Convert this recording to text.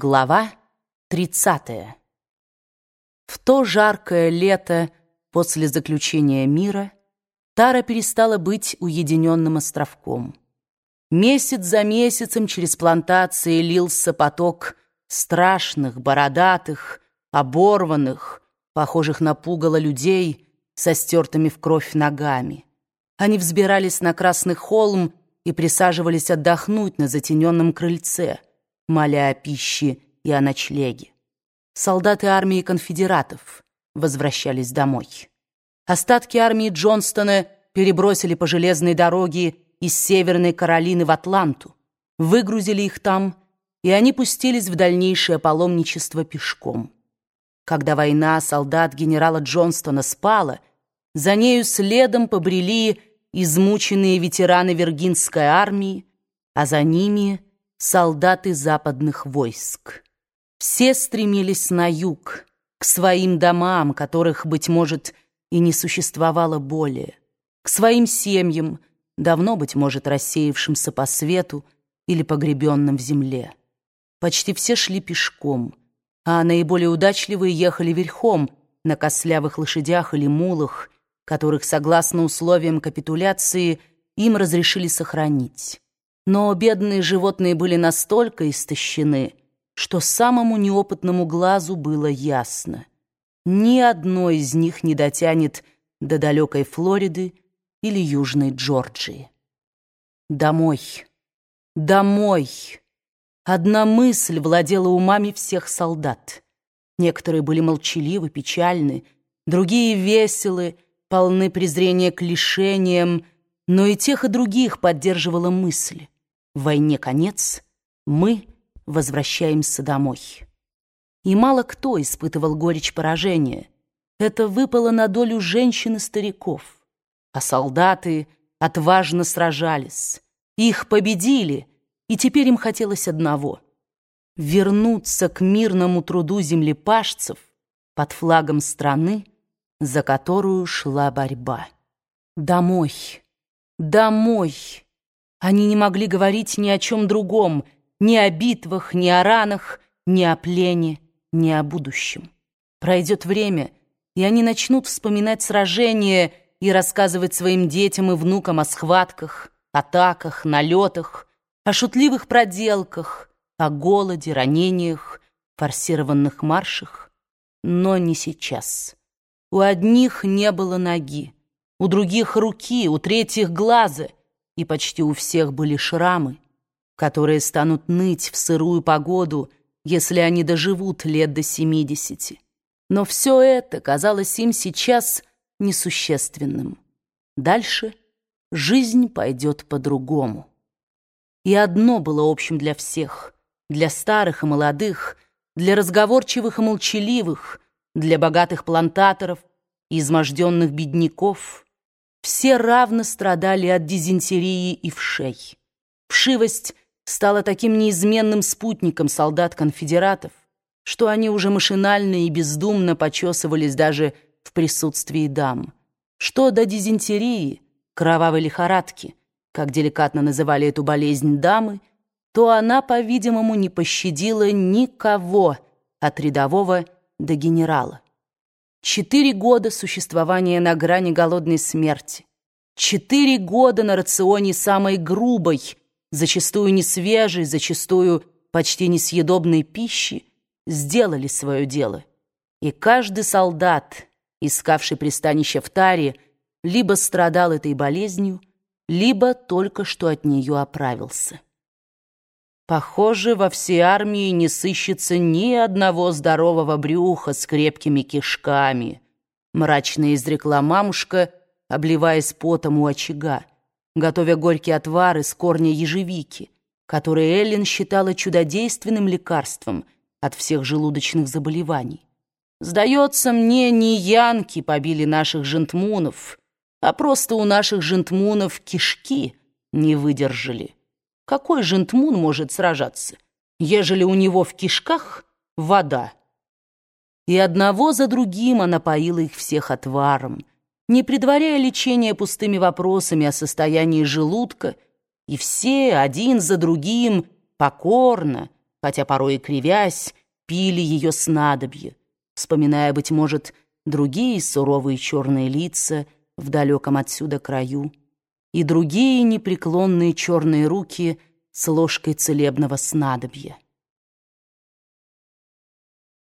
Глава 30. В то жаркое лето после заключения мира Тара перестала быть уединенным островком. Месяц за месяцем через плантации лился поток страшных, бородатых, оборванных, похожих на пугало людей со стертыми в кровь ногами. Они взбирались на Красный холм и присаживались отдохнуть на затененном крыльце — моля о пище и о ночлеге. Солдаты армии конфедератов возвращались домой. Остатки армии Джонстона перебросили по железной дороге из Северной Каролины в Атланту, выгрузили их там, и они пустились в дальнейшее паломничество пешком. Когда война солдат генерала Джонстона спала, за нею следом побрели измученные ветераны Виргинской армии, а за ними — солдаты западных войск. Все стремились на юг, к своим домам, которых, быть может, и не существовало более, к своим семьям, давно, быть может, рассеявшимся по свету или погребенным в земле. Почти все шли пешком, а наиболее удачливые ехали верхом на костлявых лошадях или мулах, которых, согласно условиям капитуляции, им разрешили сохранить. Но бедные животные были настолько истощены, что самому неопытному глазу было ясно. Ни одно из них не дотянет до далекой Флориды или Южной Джорджии. Домой, домой. Одна мысль владела умами всех солдат. Некоторые были молчаливы, печальны, другие веселы, полны презрения к лишениям, но и тех, и других поддерживала мысль. Войне конец, мы возвращаемся домой. И мало кто испытывал горечь поражения. Это выпало на долю женщин и стариков. А солдаты отважно сражались. Их победили, и теперь им хотелось одного — вернуться к мирному труду землепашцев под флагом страны, за которую шла борьба. Домой, домой! Они не могли говорить ни о чем другом, ни о битвах, ни о ранах, ни о плене, ни о будущем. Пройдет время, и они начнут вспоминать сражения и рассказывать своим детям и внукам о схватках, атаках, налетах, о шутливых проделках, о голоде, ранениях, форсированных маршах. Но не сейчас. У одних не было ноги, у других руки, у третьих глаза — и почти у всех были шрамы, которые станут ныть в сырую погоду, если они доживут лет до семидесяти. Но все это казалось им сейчас несущественным. Дальше жизнь пойдет по-другому. И одно было общим для всех, для старых и молодых, для разговорчивых и молчаливых, для богатых плантаторов и изможденных бедняков — все равно страдали от дизентерии и вшей. Вшивость стала таким неизменным спутником солдат-конфедератов, что они уже машинально и бездумно почесывались даже в присутствии дам. Что до дизентерии, кровавой лихорадки, как деликатно называли эту болезнь дамы, то она, по-видимому, не пощадила никого от рядового до генерала. Четыре года существования на грани голодной смерти. Четыре года на рационе самой грубой, зачастую несвежей, зачастую почти несъедобной пищи сделали свое дело. И каждый солдат, искавший пристанище в таре, либо страдал этой болезнью, либо только что от нее оправился. Похоже, во всей армии не сыщется ни одного здорового брюха с крепкими кишками, мрачно изрекла мамушка, обливаясь потом у очага, готовя горький отвар из корня ежевики, который Эллен считала чудодейственным лекарством от всех желудочных заболеваний. Сдается мне, не янки побили наших жентмунов, а просто у наших жентмунов кишки не выдержали. Какой жентмун может сражаться, ежели у него в кишках вода? И одного за другим она поила их всех отваром, не предваряя лечение пустыми вопросами о состоянии желудка, и все, один за другим, покорно, хотя порой и кривясь, пили ее снадобье, вспоминая, быть может, другие суровые черные лица в далеком отсюда краю и другие непреклонные черные руки с ложкой целебного снадобья.